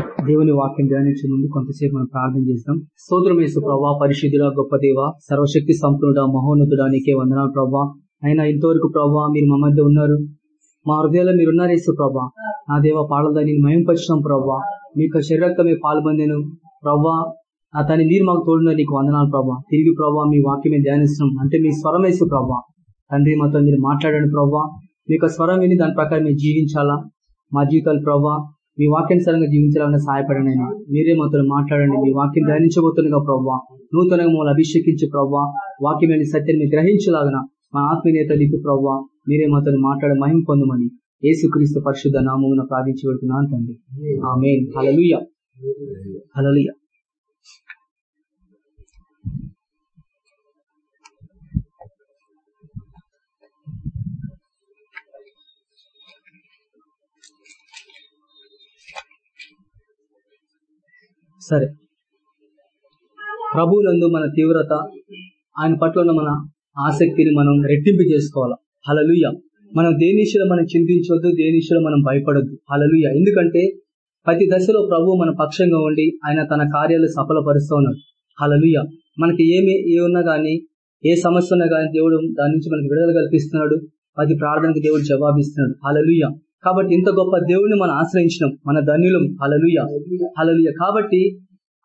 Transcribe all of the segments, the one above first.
దేవుని వాక్యం ధ్యానించే ముందు కొంతసేపు మనం ప్రార్థన చేస్తాం సోదరమేసు ప్రభా పరిశుద్ధుడ గొప్ప దేవ సర్వశక్తి సంపన్నుడ మహోన్నతుడా నీకే వందనాలు ప్రభా. అయినా ఇంతవరకు ప్రభా మీరు మా మధ్య ఉన్నారు. మా హృదయాల్లో మీరు ఉన్నారేసు యేసు ప్రభా. నా దేవ పాడదని మయంపరిచినాం ప్రభా. మీకు శరీరక్తమే పాల్పొందాను. ప్రభా నా తని మీరు మాకు తోడున్నారు నీకు వందనాలు ప్రభా. తిరిగి ప్రభా మీ వాక్యమే ధ్యానిస్తున్నాం. అంటే మీ స్వరమేసు ప్రభా. తండ్రి మాతో మీరు మాట్లాడండి ప్రభా. మీ యొక్క స్వరం విని దాని ప్రకారం మేము జీవించాలా? మా జీవితాలు ప్రభా మీ వాక్యానుసారంగా జీవించాలని సహాయపడండి. అయినా మీరే మాతో మాట్లాడండి. మీ వాక్యం ధ్యానించబోతుండగా ప్రభావ నూతనంగా మమ్మల్ని అభిషేకించి ప్రభావ వాక్యమైన సత్యాన్ని గ్రహించలాగన మా ఆత్మీయత నిపి ప్రభావ మీరే మాతో మాట్లాడే మహిం పొందమని యేసుక్రీస్తు పరిశుద్ధ నామమున ప్రార్థించి పెడుతున్నాను తండ్రి. ఆమె హలలుయ హలలుయ సరే. ప్రభువులందు మన తీవ్రత ఆయన పట్ల ఉన్న మన ఆసక్తిని మనం రెట్టింపు చేసుకోవాలి? హలలుయ మనం దేనిషలో మనం చింతించవద్దు దేనిషలో మనం భయపడద్దు. హలలుయ ఎందుకంటే ప్రతి దశలో ప్రభు మన పక్షంగా ఉండి ఆయన తన కార్యాలు సఫలపరుస్తూ ఉన్నాడు. హలలుయ మనకి ఏమి ఏ ఉన్నా గానీ ఏ సమస్య ఉన్నా కానీ దేవుడు దాని నుంచి మనకు విడుదల కల్పిస్తున్నాడు. ప్రతి ప్రార్థనకు దేవుడు జవాబిస్తున్నాడు. హలలుయ కాబట్టి ఇంత గొప్ప దేవుడిని మనం ఆశ్రయించినాం మన ధన్యులం. హలలుయ హలలుయ కాబట్టి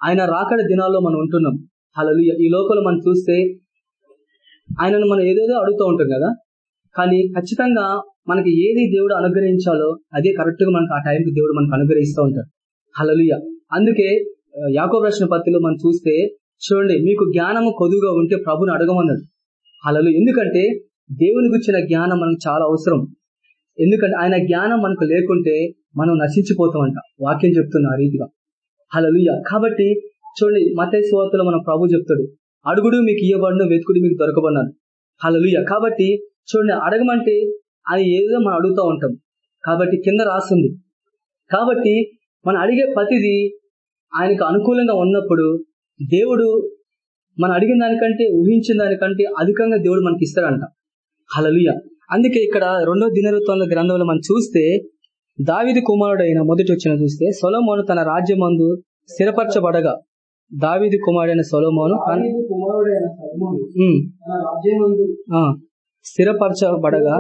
ఆయన రాకడ దినాల్లో మనం ఉంటున్నాం. హలలుయ ఈ లోపల మనం చూస్తే ఆయనను మనం ఏదేదో అడుగుతూ ఉంటాం కదా. కానీ ఖచ్చితంగా మనకి ఏది దేవుడు అనుగ్రహించాలో అదే కరెక్ట్గా మనకు ఆ టైంకి దేవుడు మనకు అనుగ్రహిస్తూ ఉంటాడు. హలలుయ అందుకే యాకో ప్రశ్న పత్రిలో మనం చూస్తే చూడండి మీకు జ్ఞానము కొదువుగా ఉంటే ప్రభుని అడగమన్నాడు. హలలు ఎందుకంటే దేవుని గురించిన జ్ఞానం మనకు చాలా అవసరం. ఎందుకంటే ఆయన జ్ఞానం మనకు లేకుంటే మనం నశించిపోతామంట. వాక్యం చెప్తున్న ఆ రీతిగా. హలలుయ కాబట్టి చూడండి మత స్వార్తలో మన ప్రభు చెప్తాడు అడుగుడు మీకు ఇయ్యబడిన వెతుకుడు మీకు దొరకబడినాను. హలలుయ కాబట్టి చూడండి అడగమంటే అది ఏదో మనం అడుగుతూ ఉంటాం. కాబట్టి కింద రాస్తుంది. కాబట్టి మనం అడిగే ప్రతిదీ ఆయనకు అనుకూలంగా ఉన్నప్పుడు దేవుడు మనం అడిగిన దానికంటే ఊహించిన దానికంటే అధికంగా దేవుడు మనకి ఇస్తాడంట. హలలుయ అందుకే ఇక్కడ రెండో దినరుత్వంలో గ్రంథంలో మనం చూస్తే దావిది కుమారుడైన మొదటి వచ్చిన చూస్తే సొలోమోను తన రాజ్యమందు స్థిరపరచబడగా దావిది కుమారుడైన సొలోమోను స్థిరపరచబడగా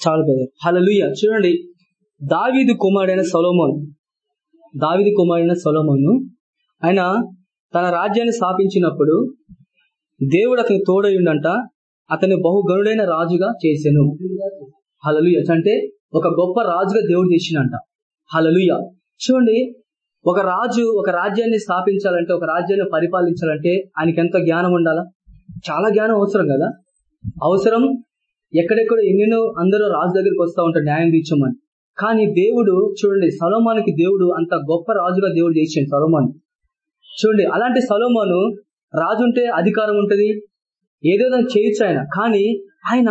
చాలు బ్రదర్ హలలుయ చూడండి దావీదు కుమారుడైన సొలోమోన్ దావీదు కుమారుడైన సొలోమోను ఆయన తన రాజ్యాన్ని స్థాపించినప్పుడు దేవుడు అతని తోడయుండంట అతని బహుగణుడైన రాజుగా చేశాను హలలుయ అంటే ఒక గొప్ప రాజుగా దేవుడు చేసినంట హలలుయ చూడండి ఒక రాజు ఒక రాజ్యాన్ని స్థాపించాలంటే ఒక రాజ్యాన్ని పరిపాలించాలంటే ఆయనకి ఎంత జ్ఞానం ఉండాలా? చాలా జ్ఞానం అవసరం కదా? అవసరం ఎక్కడెక్కడ ఎన్నెన్నో అందరూ రాజు దగ్గరికి వస్తూ ఉంటారు న్యాయం తీర్చమని. కానీ దేవుడు చూడండి సలోమానికి దేవుడు అంత గొప్ప రాజుగా దేవుడు చేసిండు సలోమాన్. చూడండి అలాంటి సలోమోను రాజు ఉంటే అధికారం ఉంటుంది. ఏదేదో చేయొచ్చు ఆయన. కానీ ఆయన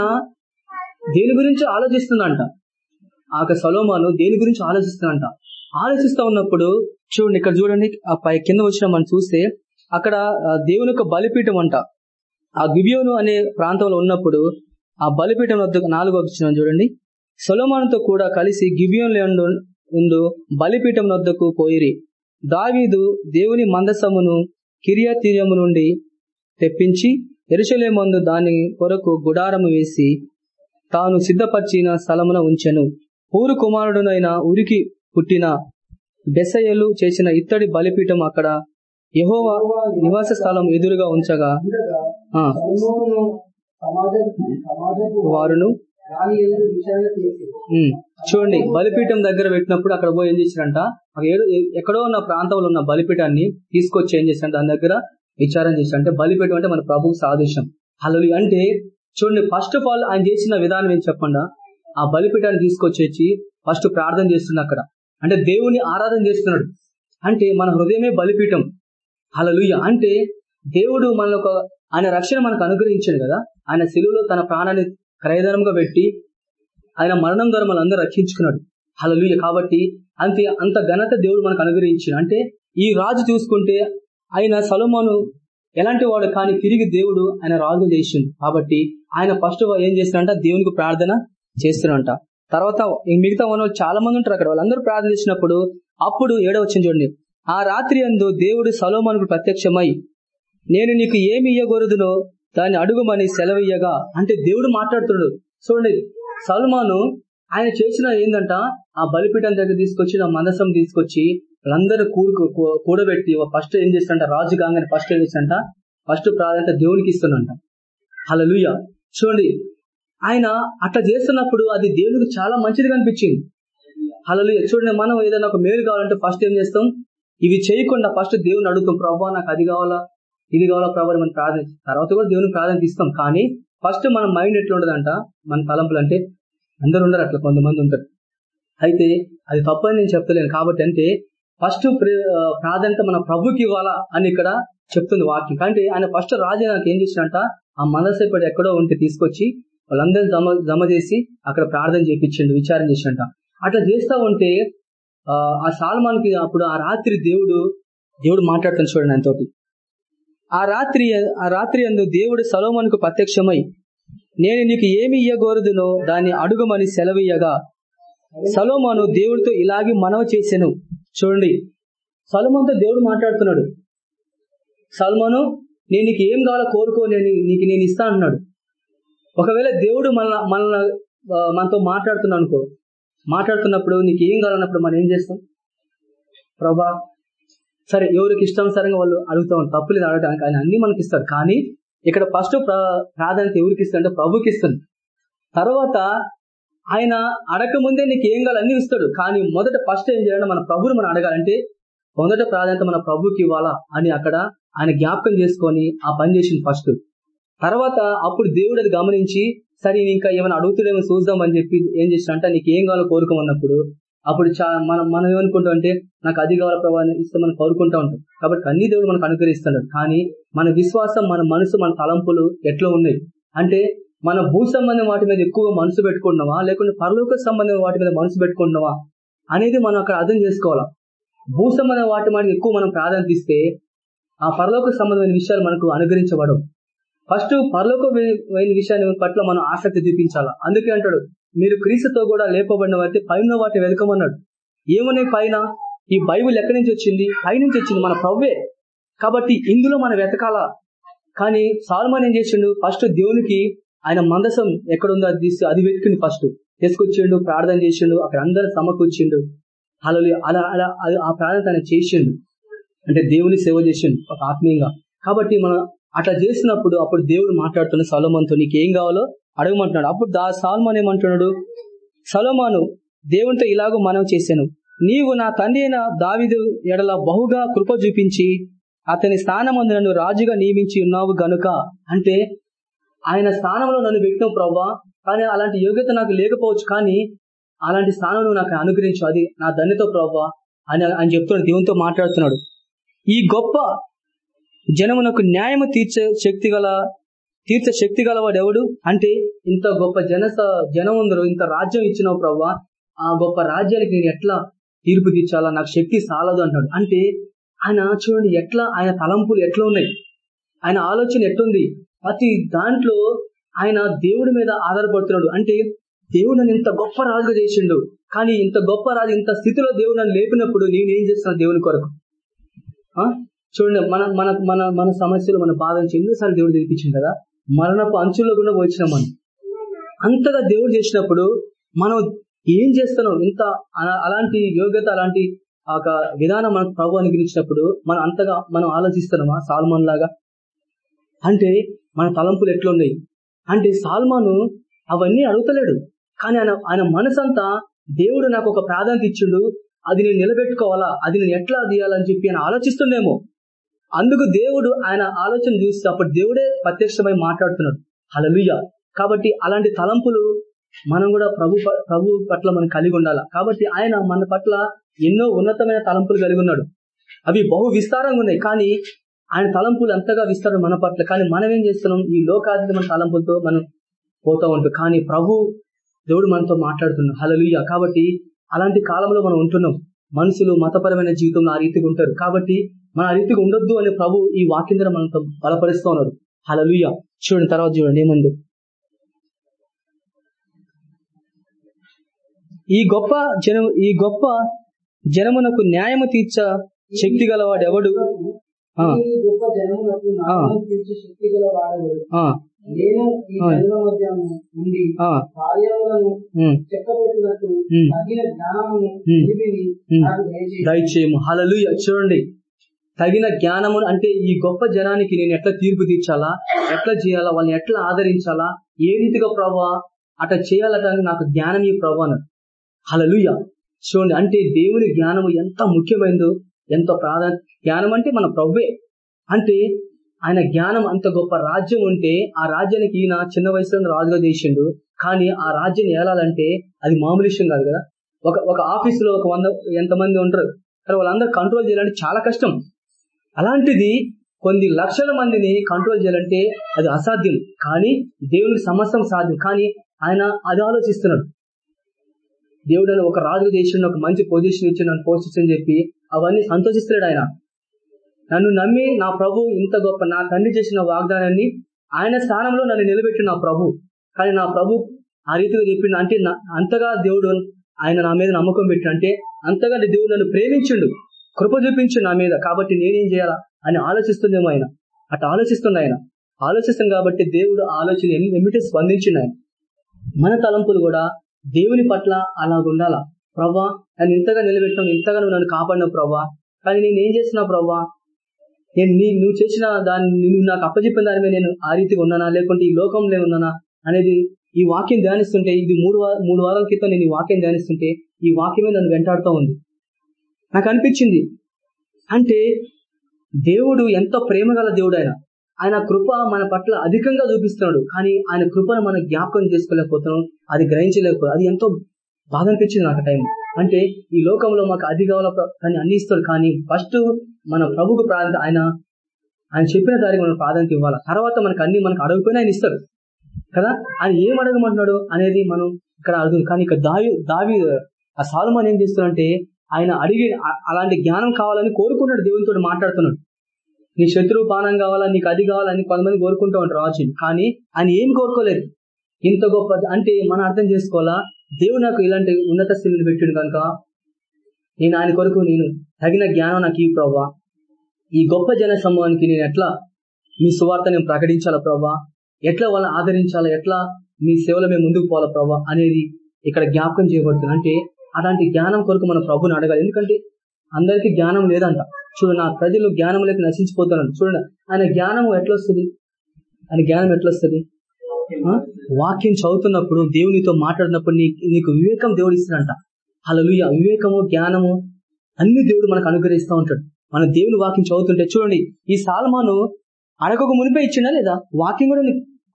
దేని గురించి ఆలోచిస్తుందంట? ఆ యొక్క సలోమాను దేని గురించి ఆలోచిస్తుందంట? ఆలోచిస్తూ ఉన్నప్పుడు చూడండి ఇక్కడ చూడండి ఆ పై కింద వచ్చిన మనం చూస్తే అక్కడ దేవుని యొక్క బలిపీఠం అంట. ఆ గిబియోను అనే ప్రాంతంలో ఉన్నప్పుడు ఆ బలిపీఠం వద్ద నాలుగో వచ్చిన చూడండి. సొలోమానుతో కూడా కలిసి గిబియోన్లో ఉండు బలిపీఠం వద్దకు పోయిరి. దావీదు దేవుని మందసమును కిరియతీరము నుండి తెప్పించి ఎరుసలేమందు దాని కొరకు గుడారము వేసి తాను సిద్ధపరిచిన స్థలమున ఉంచెను. ఊరు కుమారుడునైన ఉరికి పుట్టిన బెసయలు చేసిన ఇత్తడి బలిపీఠం అక్కడ యెహోవా నివాస స్థలం ఎదురుగా ఉంచగా వారును చూడండి బలిపీఠం దగ్గర పెట్టినప్పుడు అక్కడ పోయి ఏం చేశారంట? ఎక్కడో ఉన్న ప్రాంతంలో ఉన్న బలిపీఠాన్ని తీసుకొచ్చి ఏం చేసిన దాని దగ్గర విచారం చేసిన అంటే బలిపీఠం అంటే మన ప్రభువు సాదృశ్యం అలా అంటే చూడండి ఫస్ట్ ఆఫ్ ఆల్ ఆయన చేసిన విధానం ఏం చెప్పండా? ఆ బలిపీఠాన్ని తీసుకొచ్చేసి ఫస్ట్ ప్రార్థన చేస్తున్నా అక్కడ. అంటే దేవుని ఆరాధన చేస్తున్నాడు. అంటే మన హృదయమే బలిపీఠం. అలా అంటే దేవుడు మన ఆయన రక్షణ మనకు అనుగ్రహించాడు కదా? ఆయన సెలువులో తన ప్రాణాన్ని క్రయధనంగా పెట్టి ఆయన మరణం ద్వారా మనందరూ రక్షించుకున్నాడు. హలలుయ కాబట్టి అంతే అంత ఘనత దేవుడు మనకు అనుగ్రహించాడు. అంటే ఈ రాజు చూసుకుంటే ఆయన సలోమాను ఎలాంటి వాడు కానీ తిరిగి దేవుడు ఆయన రాజు చేసిండు. కాబట్టి ఆయన ఫస్ట్ ఏం చేసినంట దేవునికి ప్రార్థన చేస్తున్నంట తర్వాత ఈ మిగతా ఉన్న వాళ్ళు చాలా మంది ఉంటారు అక్కడ. వాళ్ళందరూ ప్రార్థన చేసినప్పుడు అప్పుడు ఏడవ వచ్చింది చూడండి. ఆ రాత్రి అందు దేవుడు సలోమానుకు ప్రత్యక్షమై నేను నీకు ఏమి ఇయ్యకూడదునో దాన్ని అడుగుమని సెలవియ్యగా అంటే దేవుడు మాట్లాడుతున్నాడు. చూడండి సల్మాను ఆయన చేసిన ఏందంట? ఆ బలిపీఠం దగ్గర తీసుకొచ్చి ఆ మనసం తీసుకొచ్చి వాళ్ళందరూ కూడుకు కూడబెట్టి ఫస్ట్ ఏం చేస్తాడంట రాజు కాగానే ఫస్ట్ ఏం చేస్తాడంట ఫస్ట్ ప్రాధాన్యత దేవునికి ఇస్తున్నంట హలలుయ చూడండి ఆయన అట్లా చేస్తున్నప్పుడు అది దేవునికి చాలా మంచిది అనిపించింది హలలుయ చూడండి మనం ఏదైనా ఒక మేలు కావాలంటే ఫస్ట్ ఏం చేస్తాం? ఇవి చేయకుండా ఫస్ట్ దేవుని అడుగుతాం ప్రభావ నాకు అది కావాలా? ఇది కావాలా ప్రభావం మనం ప్రార్థన తర్వాత కూడా దేవుని ప్రార్థన ఇస్తాం. కానీ ఫస్ట్ మన మైండ్ ఎట్లా ఉండదంట? మన తలంపులు అంటే అందరు ఉండరు అట్లా కొంతమంది ఉంటారు. అయితే అది తప్పని నేను చెప్తలేను. కాబట్టి అంటే ఫస్ట్ ప్రాధాన్యత మన ప్రభుకి ఇవ్వాలా అని ఇక్కడ చెప్తుంది వాక్యం. అంటే ఆయన ఫస్ట్ రాజే నాకు ఏం చేసినట్ట ఆ మనసేపటి ఎక్కడో ఉంటే తీసుకొచ్చి వాళ్ళందరినీ జమ జమ చేసి అక్కడ ప్రార్థన చేపించండి విచారం చేసినట్ట అట్లా చేస్తా ఉంటే ఆ, ఆ సాల్మాన్కి అప్పుడు ఆ రాత్రి దేవుడు దేవుడు మాట్లాడుతాను చూడండి ఆయనతోటి. ఆ రాత్రి ఆ రాత్రి అందు దేవుడు సలోమన్కు ప్రత్యక్షమై నేను నీకు ఏమి ఇయ్యగోరదునో దాన్ని అడుగుమని సెలవియ్యగా సలోమాను దేవుడితో ఇలాగే మనవ చేశాను చూడండి సలోమాన్తో దేవుడు మాట్లాడుతున్నాడు. సల్మాను నేను నీకు ఏం కావాలో కోరుకో నేను నీకు నేను ఇస్తా అంటున్నాడు. ఒకవేళ దేవుడు మన మన మనతో మాట్లాడుతున్నాను అనుకో మాట్లాడుతున్నప్పుడు నీకు ఏం కావాలన్నప్పుడు మనం ఏం చేస్తాం? ప్రభా సరే ఎవరికి ఇష్టానుసారంగా వాళ్ళు అడుగుతా ఉంటారు తప్పులేదు అడగడానికి ఆయన అన్ని మనకి ఇస్తారు కానీ ఇక్కడ ఫస్ట్ ప్రాధాన్యత ఎవరికి ఇస్తాడంటే ప్రభుకి ఇస్తుంది తర్వాత ఆయన అడగకముందే నీకు ఏం కావాలి అన్ని ఇస్తాడు. కానీ మొదట ఫస్ట్ ఏం చేయాలంటే మన ప్రభుని మనం అడగాలంటే మొదట ప్రాధాన్యత మన ప్రభుకి ఇవ్వాలా అని అక్కడ ఆయన జ్ఞాపకం చేసుకొని ఆ పని చేసింది ఫస్ట్ తర్వాత అప్పుడు దేవుడు అది గమనించి సరే ఇంకా ఏమైనా అడుగుతుడేమో చూద్దాం అని చెప్పి ఏం చేసినంటే నీకు ఏం కావాలో కోరుకోమన్నప్పుడు అప్పుడు చా మనం మనం ఏమనుకుంటాం అంటే నాకు అది కావాల ప్రభావం ఇస్తే మనం కోరుకుంటా ఉంటాం. కాబట్టి అన్ని దేవుడు మనకు అనుగ్రహిస్తాడు. కానీ మన విశ్వాసం మన మనసు మన తలంపులు ఎట్లా ఉన్నాయి? అంటే మన భూ సంబంధం వాటి మీద ఎక్కువ మనసు పెట్టుకుంటున్నావా లేకుంటే పరలోక సంబంధం వాటి మీద మనసు పెట్టుకుంటున్నావా అనేది మనం అక్కడ అర్థం చేసుకోవాలా? భూ సంబంధం వాటి మీద ఎక్కువ మనం ప్రాధాన్యత ఇస్తే ఆ పరలోక సంబంధమైన విషయాలు మనకు అనుగ్రహించబడవు. ఫస్ట్ పరలోకమైన విషయాన్ని పట్ల మనం ఆసక్తి చూపించాలా? అందుకే అంటాడు మీరు క్రీస్తుతో కూడా లేపబడిన వాటి పైన వాటి వెతకమన్నాడు ఏమన్నాయి పైన? ఈ బైబుల్ ఎక్కడి నుంచి వచ్చింది? పై నుంచి వచ్చింది మన ప్రవ్వే కాబట్టి ఇందులో మనం వెతకాల? కానీ సాల్మాన్ ఏం చేసిండు? ఫస్ట్ దేవునికి ఆయన మందసం ఎక్కడుందో అది తీసి అది వెతుకుని ఫస్ట్. తీసుకొచ్చిండు ప్రార్థన చేసిండు అక్కడ అందరు సమకూర్చిండు. అలా అలా అలా అది- ఆ ప్రార్థన ఆయన చేసిండు. అంటే దేవుని సేవ చేసిండు ఒక ఆత్మీయంగా. కాబట్టి మన అట్లా చేసినప్పుడు అప్పుడు దేవుడు మాట్లాడుతున్న సలోమాన్తో నీకు ఏం కావాలో అడగమంటున్నాడు. అప్పుడు దా సాల్మాన్ ఏమంటున్నాడు? సలోమాను దేవునితో ఇలాగో మనం చేశాను. నీవు నా తండ్రి అయిన దావిదు ఎడల బహుగా కృప చూపించి అతని స్థానమందు నన్ను రాజుగా నియమించి ఉన్నావు గనుక. అంటే ఆయన స్థానంలో నన్ను పెట్టినావు ప్రభా కానీ అలాంటి యోగ్యత నాకు లేకపోవచ్చు కానీ అలాంటి స్థానం నాకు అనుగ్రహించు. అది నా ధన్యతో ప్రభా అని అని చెప్తున్నాడు దేవునితో మాట్లాడుతున్నాడు. ఈ గొప్ప జనమునకు న్యాయము తీర్చే శక్తి గల తీర్చే శక్తి గలవాడు ఎవడు? అంటే ఇంత గొప్ప జన జనం ఉందరు ఇంత రాజ్యం ఇచ్చినావు ప్రవ్వా ఆ గొప్ప రాజ్యానికి నేను ఎట్లా తీర్పు తీర్చాలా? నాకు శక్తి సాలదు అంటాడు. అంటే ఆయన చూడండి ఎట్లా ఆయన తలంపులు ఎట్లా ఉన్నాయి? ఆయన ఆలోచన ఎట్లుంది ప్రతి దాంట్లో ఆయన దేవుడి మీద ఆధారపడుతున్నాడు. అంటే దేవుడు నన్ను ఇంత గొప్ప రాజుగా చేసిండు. కానీ ఇంత గొప్ప రాజు ఇంత స్థితిలో దేవుడు నన్ను లేపినప్పుడు నేను ఏం చేస్తున్నాను దేవుని కొరకు? ఆ? చూడండి మన మన మన మన సమస్యలు మన బాధ నుంచి ఎన్నోసార్లు దేవుడు తెలిపించింది కదా? మరణపు అంచుల్లో కూడా వచ్చినాం మనం. అంతగా దేవుడు చేసినప్పుడు మనం ఏం చేస్తున్నాం? ఇంత అలాంటి యోగ్యత అలాంటి ఆ ఒక విధానం మనకు ప్రభు అనుగ్రహించినప్పుడు మనం అంతగా మనం ఆలోచిస్తున్నామా? సాల్మాన్ లాగా? అంటే మన తలంపులు ఎట్లున్నాయి? అంటే సాల్మాను అవన్నీ అడుగుతలేడు. కానీ ఆయన ఆయన మనసంతా దేవుడు నాకు ఒక ప్రాధాన్యత ఇచ్చిండు. అది నేను నిలబెట్టుకోవాలా? అది నేను ఎట్లా తీయాలని చెప్పి ఆయన ఆలోచిస్తుండేమో. అందుకు దేవుడు ఆయన ఆలోచన చూస్తే అప్పుడు దేవుడే ప్రత్యక్షమై మాట్లాడుతున్నాడు. హలలుయ కాబట్టి అలాంటి తలంపులు మనం కూడా ప్రభు ప- ప్రభు పట్ల మనం కలిగి ఉండాలి? కాబట్టి ఆయన మన పట్ల ఎన్నో ఉన్నతమైన తలంపులు కలిగి ఉన్నాడు. అవి బహు విస్తారంగా ఉన్నాయి. కానీ ఆయన తలంపులు అంతగా విస్తారం మన పట్ల. కానీ మనం ఏం చేస్తున్నాం? ఈ లోకాతీతమైన తలంపులతో మనం పోతా ఉంటాం. కానీ ప్రభు దేవుడు మనతో మాట్లాడుతున్నాడు. హలలుయ కాబట్టి అలాంటి కాలంలో మనం ఉంటున్నాం. మనుషులు మతపరమైన జీవితంలో ఆ రీతిగా ఉంటారు. కాబట్టి మన రీతికి ఉండొద్దు అనే ప్రభు ఈ వాక్యం ద్వారా మనతో బలపరుస్తూ ఉన్నారు హలలుయ చూడండి తర్వాత చూడండి ఏముంది? ఈ గొప్ప జనం ఈ గొప్ప జనమునకు న్యాయము తీర్చ శక్తి గలవాడు ఎవడు దయచేయము. హలలుయ చూడండి. తగిన జ్ఞానము అంటే ఈ గొప్ప జనానికి నేను ఎట్లా తీర్పు తీర్చాలా? ఎట్లా చేయాలా? వాళ్ళని ఎట్లా ఆదరించాలా? ఏ రీతిగా ప్రభా అట చేయాలట నాకు జ్ఞానం ఈ ప్రభా హలలుయ చూడండి అంటే దేవుని జ్ఞానము ఎంత ముఖ్యమైనదో ఎంత ప్రాధాన్య జ్ఞానం అంటే మన ప్రభువే. అంటే ఆయన జ్ఞానం అంత గొప్ప రాజ్యం ఉంటే ఆ రాజ్యానికి ఈయన చిన్న వయసులో రాజుగా చేసిండు. కానీ ఆ రాజ్యం ఏలాలంటే అది మామూలు విషయం కాదు కదా. ఒక ఒక ఆఫీసులో ఒక వంద ఎంతమంది ఉంటారు. కానీ వాళ్ళందరూ కంట్రోల్ చేయాలంటే చాలా కష్టం. అలాంటిది కొన్ని లక్షల మందిని కంట్రోల్ చేయాలంటే అది అసాధ్యం. కానీ దేవునికి సమస్తం సాధ్యం. కానీ ఆయన అది ఆలోచిస్తున్నాడు. దేవుడు అని ఒక రాజు చేసిన ఒక మంచి పొజిషన్ ఇచ్చి నన్ను పోషించని చెప్పి అవన్నీ సంతోషిస్తున్నాడు ఆయన. నన్ను నమ్మి నా ప్రభు ఇంత గొప్ప నా తండ్రి చేసిన వాగ్దానాన్ని ఆయన స్థానంలో నన్ను నిలబెట్టిన నా ప్రభు. కానీ నా ప్రభు ఆ రీతిగా చెప్పిండు అంటే అంతగా దేవుడు ఆయన నా మీద నమ్మకం పెట్టిన అంటే అంతగా దేవుడు నన్ను ప్రేమించిండు. కృప చూపించు నా మీద. కాబట్టి నేనేం చేయాలా? అని ఆలోచిస్తుందేమో ఆయన. అటు ఆలోచిస్తుంది ఆయన. ఆలోచిస్తాం కాబట్టి దేవుడు ఆలోచన ఎన్ని- ఎమ్మిటే ఆయన. మన తలంపులు కూడా దేవుని పట్ల అలాగుండాలా? ప్రవ్వా నన్ను ఇంతగా నిలబెట్టావు ఇంతగా నువ్వు నన్ను కాపాడిన ప్రవ్వా. కానీ నేను ఏం చేసినా ప్రభా నేను నీ నువ్వు చేసిన దాన్ని నువ్వు నాకు అప్పచెప్పిన దాని మీద నేను ఆ రీతిగా ఉన్నానా? లేకుంటే ఈ లోకంలో ఉన్నానా? అనేది ఈ వాక్యం ధ్యానిస్తుంటే ఇది మూడు మూడు వారాల క్రితం నేను ఈ వాక్యం ధ్యానిస్తుంటే ఈ వాక్యమే నన్ను వెంటాడుతూ ఉంది. నాకు అనిపించింది. అంటే దేవుడు ఎంతో ప్రేమ గల దేవుడు ఆయన ఆయన కృప మన పట్ల అధికంగా చూపిస్తున్నాడు. కానీ ఆయన కృపను మనం జ్ఞాపకం చేసుకోలేకపోతున్నాం అది గ్రహించలేకపోతే అది ఎంతో బాధ అనిపించింది నాకు టైం అంటే ఈ లోకంలో మాకు అది కావాల కానీ అన్ని ఇస్తాడు. కానీ ఫస్ట్ మన ప్రభుకు ప్రాధాన్యత ఆయన ఆయన చెప్పిన దానికి మనం ప్రాధాన్యత ఇవ్వాలి? తర్వాత మనకు అన్ని మనకు అడగపోయినా ఆయన ఇస్తాడు. కదా? ఆయన ఏం అడగమంటున్నాడు అనేది మనం ఇక్కడ అడుగుతుంది కానీ ఇక్కడ దావి దావి ఆ సాలుమాన్ ఏం చేస్తున్నాడంటే ఆయన అడిగి అలాంటి జ్ఞానం కావాలని కోరుకున్నాడు దేవునితో మాట్లాడుతున్నాడు. నీ శత్రువు పానం కావాలా నీకు అది కావాలని కొంతమంది కోరుకుంటూ ఉంటారు రాజు కానీ ఆయన ఏం కోరుకోలేదు. ఇంత గొప్ప అంటే మనం అర్థం చేసుకోవాలా దేవుడు నాకు ఇలాంటి ఉన్నత స్థితిని పెట్టాడు కనుక నేను ఆయన కొరకు నేను తగిన జ్ఞానం నాకు ఈ ప్రవ్వా. ఈ గొప్ప జన సమూహానికి నేను ఎట్లా మీ సువార్త నేను ప్రకటించాలా ప్రభా ఎట్లా వాళ్ళని ఆదరించాలా? ఎట్లా మీ సేవలో మేము ముందుకు పోవాలా ప్రవ్వా? అనేది ఇక్కడ జ్ఞాపకం చేయబడుతుంది. అంటే అలాంటి జ్ఞానం కొరకు మన ప్రభుని అడగాలి. ఎందుకంటే అందరికీ జ్ఞానం లేదంట. చూడు నా ప్రజలు జ్ఞానం లేక నశించిపోతున్నాను చూడండి. ఆయన జ్ఞానం ఎట్లొస్తుంది? ఆయన జ్ఞానం ఎట్లొస్తుంది? వాక్యం చదువుతున్నప్పుడు దేవునితో మాట్లాడినప్పుడు నీకు వివేకం దేవుడు ఇస్తాడంట. హల్లెలూయ. వివేకము జ్ఞానము అన్ని దేవుడు మనకు అనుగ్రహిస్తూ ఉంటాడు. మన దేవుని వాక్యం చదువుతుంటే చూడండి ఈ సాల్మాను అడగక మునిపే ఇచ్చిందా లేదా? వాక్యం కూడా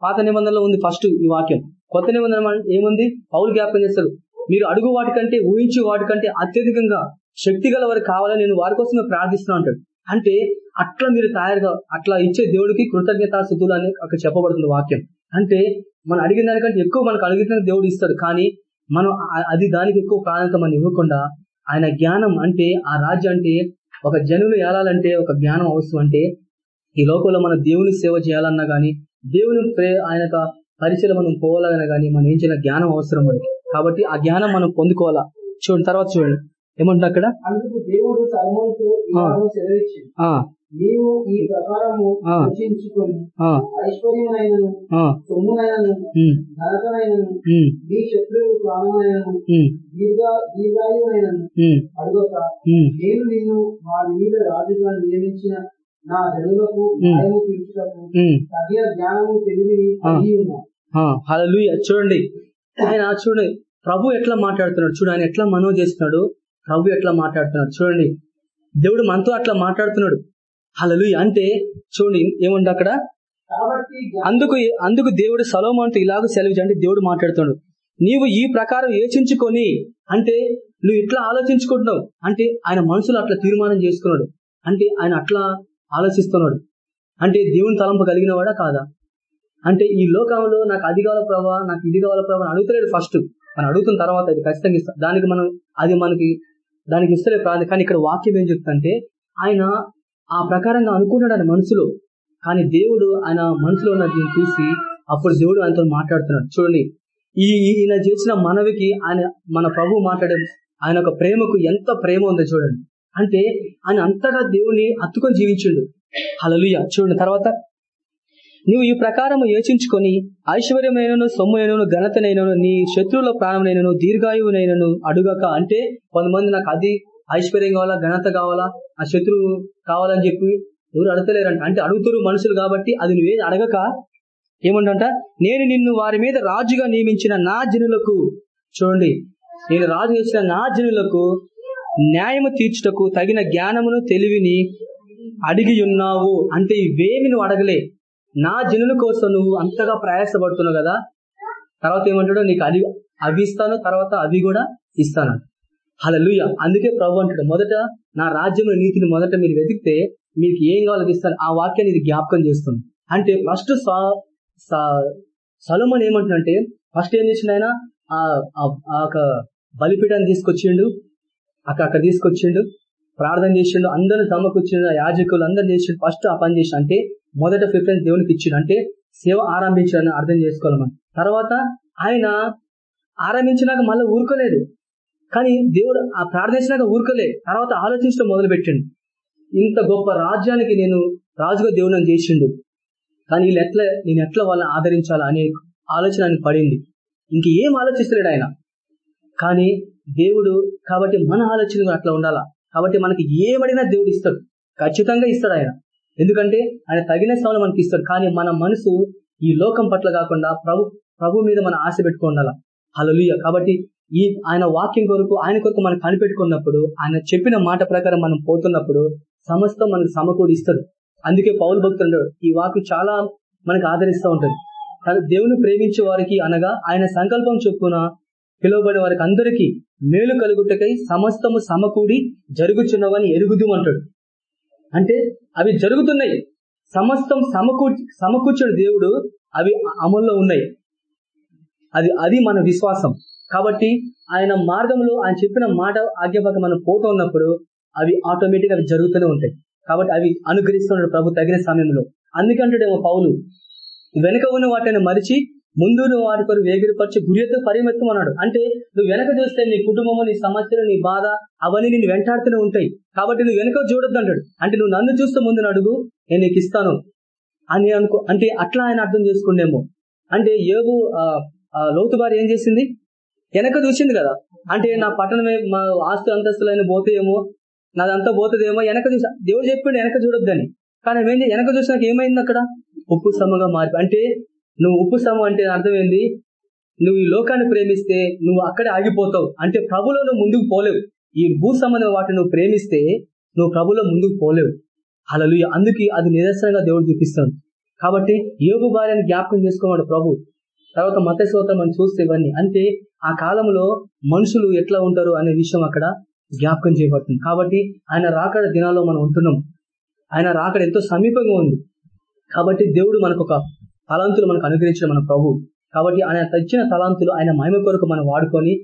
పాత నిబంధనలో ఉంది ఫస్ట్ ఈ వాక్యం. కొత్త నిబంధన ఏముంది? పౌలు జ్ఞాపకం చేస్తాడు. మీరు అడుగు వాటికంటే ఊహించు వాటికంటే అత్యధికంగా శక్తి గల వారు కావాలని నేను వారి కోసమే ప్రార్థిస్తున్నా అంటాడు. అంటే అట్లా మీరు తయారుగా అట్లా ఇచ్చే దేవుడికి కృతజ్ఞతాస్థుతులు అని అక్కడ చెప్పబడుతుంది వాక్యం. అంటే మనం అడిగిన దానికంటే ఎక్కువ మనకు అడిగిన దేవుడు ఇస్తాడు. కానీ మనం అది దానికి ఎక్కువ ప్రాధాన్యత మనం ఇవ్వకుండా ఆయన జ్ఞానం అంటే ఆ రాజ్యం అంటే ఒక జనులు ఏలాలంటే ఒక జ్ఞానం అవసరం అంటే ఈ లోకంలో మన దేవుని సేవ చేయాలన్నా గానీ దేవుని ప్రే ఆయన యొక్క పరిచయం మనం పోవాలన్నా గానీ మనం ఏం చేయాలి జ్ఞానం అవసరం మనకి. కాబట్టి ఆ జ్ఞానం మనం పొందుకోవాలా? చూడండి తర్వాత చూడండి. ఏమంటున్నా అక్కడ? దేవుడు నీవు ఈ ప్రకారము ఐశ్వర్యమైనను సొమ్మునైనను ఘనతనైనను శత్రువు ప్రాణమైనను ఉమ్, దీర్ఘ దీర్ఘాయువునైనను ఉమ్, అడుగక. ఉమ్. నేను నిన్ను వారి మీద రాజుగా నియమించిన నా జనులకు న్యాయము తీర్చుటకు ఉమ్. తగిన జ్ఞానము తెలివిని ఆ. కలిగి ఉన్నా. హలలుయ చూడండి. ఆయన చూడండి ప్రభు ఎట్లా మాట్లాడుతున్నాడు? చూడు ఆయన ఎట్లా మనో చేస్తున్నాడు? ప్రభు ఎట్లా మాట్లాడుతున్నాడు? చూడండి. దేవుడు మనతో అట్లా మాట్లాడుతున్నాడు. అలలు అంటే చూడండి ఏముంది అక్కడ? అందుకు అందుకు దేవుడు సలోమాన్తో ఇలాగ సెలవు అంటే దేవుడు మాట్లాడుతున్నాడు. నీవు ఈ ప్రకారం యోచించుకొని అంటే నువ్వు ఇట్లా ఆలోచించుకుంటున్నావు. అంటే ఆయన మనసులో అట్లా తీర్మానం చేసుకున్నాడు. అంటే ఆయన అట్లా ఆలోచిస్తున్నాడు. అంటే దేవుని తలంపు కలిగిన వాడా కాదా? అంటే ఈ లోకంలో నాకు అది కావాల ప్రభావ నాకు ఇది కావాల ప్రభావ అని అడుగుతలేడు ఫస్ట్ మనం అడుగుతున్న తర్వాత అది ఖచ్చితంగా ఇస్తాం దానికి మనం అది మనకి దానికి ఇస్తలే ప్రాంతం కానీ ఇక్కడ వాక్యం ఏం చెప్తుంటే ఆయన ఆ ప్రకారంగా అనుకున్నాడు ఆయన మనసులో. కానీ దేవుడు ఆయన మనసులో ఉన్న దీన్ని చూసి అప్పుడు దేవుడు ఆయనతో మాట్లాడుతున్నాడు. చూడండి. ఈ ఈయన చేసిన మనవికి ఆయన మన ప్రభు మాట్లాడే ఆయన ఒక ప్రేమకు ఎంత ప్రేమ ఉందో చూడండి. అంటే ఆయన అంతగా దేవుని అత్తుకొని జీవించిండు. అలలుయ చూడండి తర్వాత. నీవు ఈ ప్రకారం యోచించుకొని ఐశ్వర్యమైనను సొమ్మునైనను ఘనతనైనను నీ శత్రువుల ప్రాణమైనను దీర్ఘాయువునైనను అడుగక అంటే కొంతమంది నాకు అది ఐశ్వర్యం కావాలా ఘనత కావాలా ఆ శత్రువు కావాలని చెప్పి ఎవరు అడతలేరంట. అంటే అడుగుతారు మనుషులు కాబట్టి అది నువ్వేది అడగక ఏమంటంట? నేను నిన్ను వారి మీద రాజుగా నియమించిన నా జనులకు చూడండి నేను రాజు చేసిన నా జనులకు న్యాయము తీర్చుటకు తగిన జ్ఞానమును తెలివిని అడిగి ఉన్నావు. అంటే ఇవేమి నువ్వు అడగలే. నా జనుల కోసం నువ్వు అంతగా ప్రయాసపడుతున్నావు కదా? తర్వాత ఏమంటాడు? నీకు అది అవి ఇస్తాను తర్వాత అవి కూడా ఇస్తాను. హలలుయ అందుకే ప్రభు అంటాడు మొదట నా రాజ్యంలో నీతిని మొదట మీరు వెతికితే మీకు ఏం కావాలో ఇస్తాను. ఆ వాక్యాన్ని ఇది జ్ఞాపకం చేస్తుంది. అంటే ఫస్ట్ సొలమన్ ఏమంటుందంటే ఫస్ట్ ఏం చేసిండు ఆయన? ఆ- ఆ- బలిపీఠాన్ని తీసుకొచ్చిండు. అక్కడ అక్కడ తీసుకొచ్చిండు. ప్రార్థన చేసిండు. అందరూ సమకూర్చిండు యాజకులు అందరు చేసిండు. ఫస్ట్ ఆ పని చేసి అంటే మొదట ప్రిఫరెన్స్ దేవునికి ఇచ్చిండు. అంటే సేవ ఆరంభించాలని అర్థం చేసుకోవాలి మనం. తర్వాత ఆయన ఆరంభించినాక మళ్ళీ ఊరుకోలేదు. కానీ దేవుడు ఆ ప్రార్థించినాక ఊరుకోలే. తర్వాత ఆలోచించడం మొదలుపెట్టిండు. ఇంత గొప్ప రాజ్యానికి నేను రాజుగా దేవుని చేసిండు. కానీ వీళ్ళు ఎట్లా నేను ఎట్లా వాళ్ళని ఆదరించాలా అనే ఆలోచన ఆయనకు పడింది. ఇంక ఏం ఆలోచిస్తలేడు ఆయన. కానీ దేవుడు కాబట్టి మన ఆలోచన అట్లా ఉండాలా? కాబట్టి మనకి ఏమడినా దేవుడు ఇస్తాడు. ఖచ్చితంగా ఇస్తాడు ఆయన. ఎందుకంటే ఆయన తగిన స్థానంలో మనకి ఇస్తాడు కానీ మన మనసు ఈ లోకం పట్ల కాకుండా ప్రభు ప్రభు మీద మన ఆశ పెట్టుకోండాల? హలలుయ కాబట్టి ఈ ఆయన వాక్యం కొరకు ఆయన కొరకు మనం కనిపెట్టుకున్నప్పుడు ఆయన చెప్పిన మాట ప్రకారం మనం పోతున్నప్పుడు సమస్తం మనకు సమకూడి ఇస్తాడు అందుకే పౌలు భక్తుడు ఈ వాక్యం చాలా మనకు ఆదరిస్తూ ఉంటుంది. కానీ దేవుని ప్రేమించే వారికి అనగా ఆయన సంకల్పం చొప్పున పిలువబడే వారికి అందరికీ మేలు కలుగుటకై సమస్తము సమకూడి జరుగుచున్నవని ఎరుగుదు అంటాడు. అంటే అవి జరుగుతున్నాయి. సమస్తం సమకూ సమకూర్చుడు దేవుడు అవి అమల్లో ఉన్నాయి. అది అది మన విశ్వాసం. కాబట్టి ఆయన మార్గంలో ఆయన చెప్పిన మాట ఆజ్ఞాపక మనం పోతూ ఉన్నప్పుడు అవి ఆటోమేటిక్ అవి జరుగుతూనే ఉంటాయి. కాబట్టి అవి అనుగ్రహిస్తున్నాడు ప్రభు తగిన సమయంలో. అందుకంటాడేమో పౌలు వెనుక ఉన్న వాటిని మరిచి ముందు నువ్వు వాటి కొరకు వేగిరపరిచి గురి ఎత్తు పరిమెత్తం అన్నాడు అంటే నువ్వు వెనక చూస్తే నీ కుటుంబము నీ సమస్యలు నీ బాధ అవన్నీ నేను వెంటాడుతూనే ఉంటాయి. కాబట్టి నువ్వు వెనక చూడొద్దు అంటాడు. అంటే నువ్వు నన్ను చూస్తే ముందు అడుగు నేను నీకు ఇస్తాను అని అనుకో అంటే అట్లా ఆయన అర్థం చేసుకుండేమో అంటే ఏబు లోతు బారి ఏం చేసింది? వెనక చూసింది కదా. అంటే నా పట్టణమే మా ఆస్తు అంతస్తులైన పోతాయేమో నాదంతా పోతుందేమో వెనక చూసా దేవుడు చెప్పిండు వెనక చూడొద్దని. కానీ ఏం వెనక చూసినాక ఏమైంది అక్కడ? ఉప్పు సమ్మగా మారి అంటే నువ్వు ఉప్పు సమ అంటే అర్థం ఏంది నువ్వు ఈ లోకాన్ని ప్రేమిస్తే నువ్వు అక్కడే ఆగిపోతావు అంటే ప్రభులో నువ్వు ముందుకు పోలేవు. ఈ భూ సంబంధ వాటిని నువ్వు ప్రేమిస్తే నువ్వు ప్రభులో ముందుకు పోలేవు. అలలు అందుకే అది నిదర్శనంగా దేవుడు చూపిస్తాడు. కాబట్టి యోగు భార్యను జ్ఞాపకం చేసుకోవాడు ప్రభు. తర్వాత మత శ్రోత మనం చూస్తే ఇవన్నీ. అంటే ఆ కాలంలో మనుషులు ఎట్లా ఉంటారు అనే విషయం అక్కడ జ్ఞాపకం చేయబడుతుంది. కాబట్టి ఆయన రాకడ దినాల్లో మనం ఉంటున్నాం. ఆయన రాకడ ఎంతో సమీపంగా ఉంది. కాబట్టి దేవుడు మనకు ఒక తలాంతులు మనకు అనుగ్రహించిన మన ప్రభు. కాబట్టి ఆయన తెచ్చిన తలాంతులు ఆయన మహిమ కొరకు మనం వాడుకొని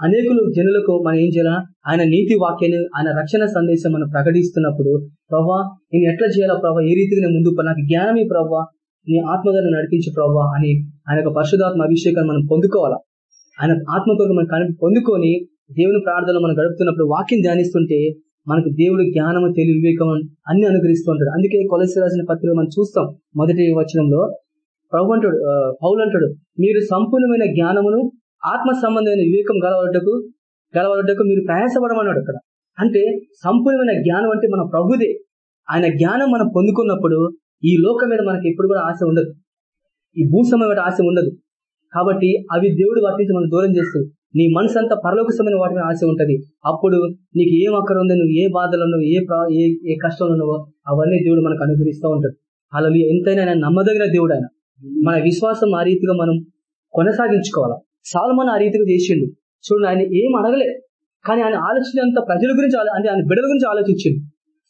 అనేకులు జనులకు మనం ఏం చేయాలా? ఆయన నీతి వాక్యాన్ని ఆయన రక్షణ సందేశం మనం ప్రకటిస్తున్నప్పుడు ప్రభా నేను ఎట్లా చేయాలా ప్రభా? ఏ రీతిగా నేను ముందుకు నాకు జ్ఞానమే ప్రభా. నీ ఆత్మగారిని నడిపించు ప్రభా అని ఆయన యొక్క పరిశుధాత్మ అభిషేకాన్ని మనం పొందుకోవాలా? ఆయన ఆత్మ కొరకు మనం కనిపి పొందుకొని దేవుని ప్రార్థనలు మనం గడుపుతున్నప్పుడు వాక్యం ధ్యానిస్తుంటే మనకు దేవుడు జ్ఞానము తెలివి వివేకం అన్ని అనుగ్రహిస్తూ ఉంటాడు. అందుకే కొలసి రాసిన పత్రిక మనం చూస్తాం మొదటి వచనంలో ప్రభు అంటాడు పౌలు అంటాడు మీరు సంపూర్ణమైన జ్ఞానమును ఆత్మ సంబంధమైన వివేకం గలవడకు గలవడకు మీరు ప్రయాసపడమన్నాడు అక్కడ. అంటే సంపూర్ణమైన జ్ఞానం అంటే మన ప్రభుదే. ఆయన జ్ఞానం మనం పొందుకున్నప్పుడు ఈ లోకం మీద మనకి ఎప్పుడు కూడా ఆశ ఉండదు. ఈ భూసమ మీద ఆశ ఉండదు. కాబట్టి అవి దేవుడు వాటి నుంచి మనం దూరం చేస్తుంది నీ మనసు అంతా పరలోకసమైన వాటి మీద ఆశ ఉంటది. అప్పుడు నీకు ఏం అక్కడ ఉందో నువ్వు ఏ బాధలు ఉన్నావు ఏ ఏ ఏ కష్టాలు ఉన్నావో అవన్నీ దేవుడు మనకు అనుగ్రహిస్తూ ఉంటాడు. అలా ఎంతైనా ఆయన నమ్మదగిన దేవుడు ఆయన. మన విశ్వాసం ఆ రీతిగా మనం కొనసాగించుకోవాలా? సాల్మన్ ఆ రీతిగా చేసిండు. చూడండి ఆయన ఏం అడగలే. కానీ ఆయన ఆలోచనంత ప్రజల గురించి అంటే ఆయన బిడ్డల గురించి ఆలోచించింది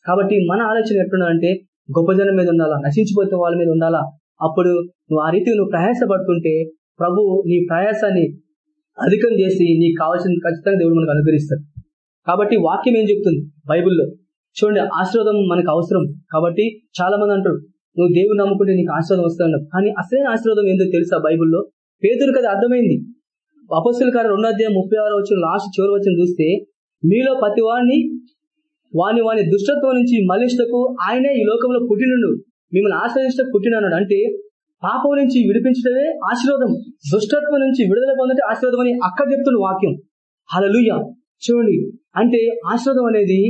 కాబట్టి మన ఆలోచన ఎట్లుండాలంటే గొప్ప జనం మీద ఉండాలా? నశించిపోతే వాళ్ళ మీద ఉండాలా? అప్పుడు నువ్వు ఆ రీతిగా నువ్వు ప్రయాసపడుతుంటే ప్రభు నీ ప్రయాసాన్ని అధికం చేసి నీకు కావాల్సిన ఖచ్చితంగా దేవుడు మనకు అనుగ్రహిస్తాడు. కాబట్టి వాక్యం ఏం చెప్తుంది? బైబిల్లో. చూడండి ఆశీర్వాదం మనకు అవసరం. కాబట్టి చాలా మంది అంటారు నువ్వు దేవుని నమ్ముకుంటే నీకు ఆశీర్వాదం వస్తున్నావు కానీ అసలైన ఆశీర్వాదం ఏందో తెలుసా బైబిల్లో? పేదరు కదా అర్థమైంది. అపస్సుల కారు రెండో అధ్యాయం ముప్పై ఆరు వచ్చిన లాస్ట్ చివరి వచ్చిన చూస్తే మీలో ప్రతి వాడిని వాని వాని దుష్టత్వం నుంచి మలిష్టకు ఆయనే ఈ లోకంలో పుట్టినుండు. మిమ్మల్ని ఆశ్రయించడం పుట్టినన్నాడు అంటే పాపం నుంచి విడిపించడమే ఆశీర్వాదం. దుష్టత్వం నుంచి విడుదల పొందటే ఆశీర్వాదం అని అక్కడ చెప్తున్న వాక్యం. హలలుయ్య చూడండి. అంటే ఆశీర్వాదం అనేది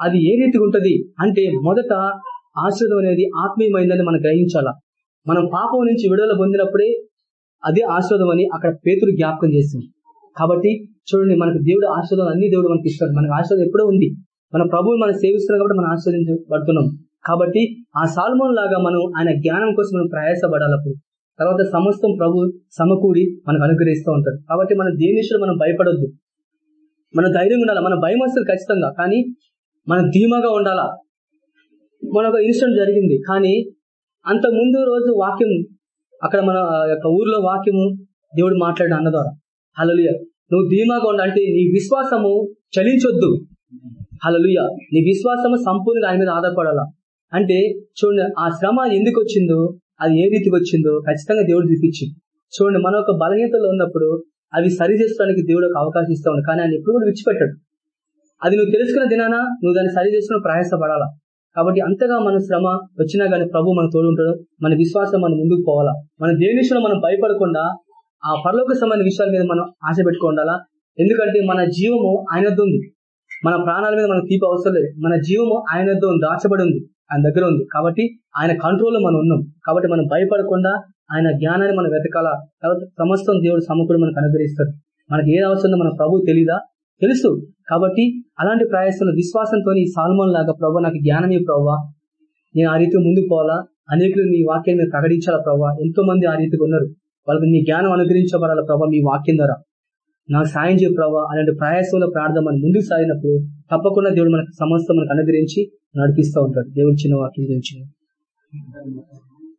అది ఏ రీతిగా ఉంటది? అంటే మొదట ఆశ్రదం అనేది ఆత్మీయమైందని మనం గ్రహించాలా? మనం పాపం నుంచి విడుదల పొందినప్పుడే అదే ఆశ్రదం అని అక్కడ పేతుడు జ్ఞాపకం చేస్తుంది కాబట్టి చూడండి మనకు దేవుడు ఆశ్రదం అన్ని దేవుడు మనకి ఇస్తాడు. మనకు ఆశ్రదం ఎప్పుడో ఉంది. మన ప్రభువు మనం సేవిస్తున్నాం కాబట్టి మనం ఆశ్రదించబడుతున్నాం. కాబట్టి ఆ సాల్మోన్ లాగా మనం ఆయన జ్ఞానం కోసం మనం ప్రయాసపడాలప్పుడు తర్వాత సమస్తం ప్రభు సమకూడి మనకు అనుగ్రహిస్తూ ఉంటాడు. కాబట్టి మన దేని మనం భయపడొద్దు. మన ధైర్యంగా ఉండాలి? మన భయం వస్తుంది ఖచ్చితంగా. కానీ మనం ధీమాగా ఉండాలా? మన ఒక ఇన్సిడెంట్ జరిగింది. కానీ అంత ముందు రోజు వాక్యం అక్కడ మన యొక్క ఊర్లో వాక్యము దేవుడు మాట్లాడిన అన్న ద్వారా. హలలుయ నువ్వు ధీమాగా ఉండాలంటే నీ విశ్వాసము చలించొద్దు. హలలుయ నీ విశ్వాసము సంపూర్ణంగా ఆయన మీద ఆధారపడాలా? అంటే చూడండి ఆ శ్రమ ఎందుకు వచ్చిందో అది ఏ రీతికి వచ్చిందో ఖచ్చితంగా దేవుడు చూపించింది. చూడండి మన యొక్క బలహీనతలో ఉన్నప్పుడు అవి సరి చేసుకోవడానికి దేవుడు ఒక అవకాశం ఇస్తా ఉన్నాడు. కానీ ఆయన ఎప్పుడు కూడా విడిచిపెట్టాడు. అది నువ్వు తెలుసుకున్న దినాన నువ్వు దాన్ని సరి చేసుకుని ప్రయాసపడాలా? కాబట్టి అంతగా మన శ్రమ వచ్చినా గానీ ప్రభు మన తోడు ఉంటాడు. మన విశ్వాసం మనం ముందుకు పోవాలా? మన దేని మనం భయపడకుండా ఆ పరలోక సంబంధించిన విషయాల మీద మనం ఆశ పెట్టుకోండాలా? ఎందుకంటే మన జీవము ఆయనద్దు ఉంది. మన ప్రాణాల మీద మనకు తీపి అవసరం లేదు. మన జీవము ఆయనద్దు ఉంది దాచబడి ఉంది ఆయన దగ్గర ఉంది. కాబట్టి ఆయన కంట్రోల్లో మనం ఉన్నాం. కాబట్టి మనం భయపడకుండా ఆయన జ్ఞానాన్ని మనం వెతకాలా? తర్వాత సమస్తం దేవుడు సమకూడు మనకు అనుగ్రహిస్తాడు మనకి ఏది అవసరం మన ప్రభు తెలీదా? తెలుసు. కాబట్టి అలాంటి ప్రయాసంలో విశ్వాసంతో సాల్మోన్ లాగా ప్రభావ నాకు జ్ఞానమే ప్రవ్వా నేను ఆ రీతి ముందుకు పోవాలా? అనేకులు నీ వాక్యాన్ని ప్రకటించాలా ప్రభావ ఎంతో మంది ఆ రీతిగా ఉన్నారు. వాళ్ళకి నీ జ్ఞానం అనుగ్రహించబడాల ప్రభావ మీ వాక్యం ద్వారా? నాకు సాయం చేయ ప్రభావ అలాంటి ప్రయాసంలో ప్రార్థన మనం ముందుకు సాగినప్పుడు తప్పకుండా దేవుడు మనకు సమస్త మనకు అనుగ్రహించి నడిపిస్తూ ఉంటాడు. దేవుడు చిన్న వాక్యం గురించి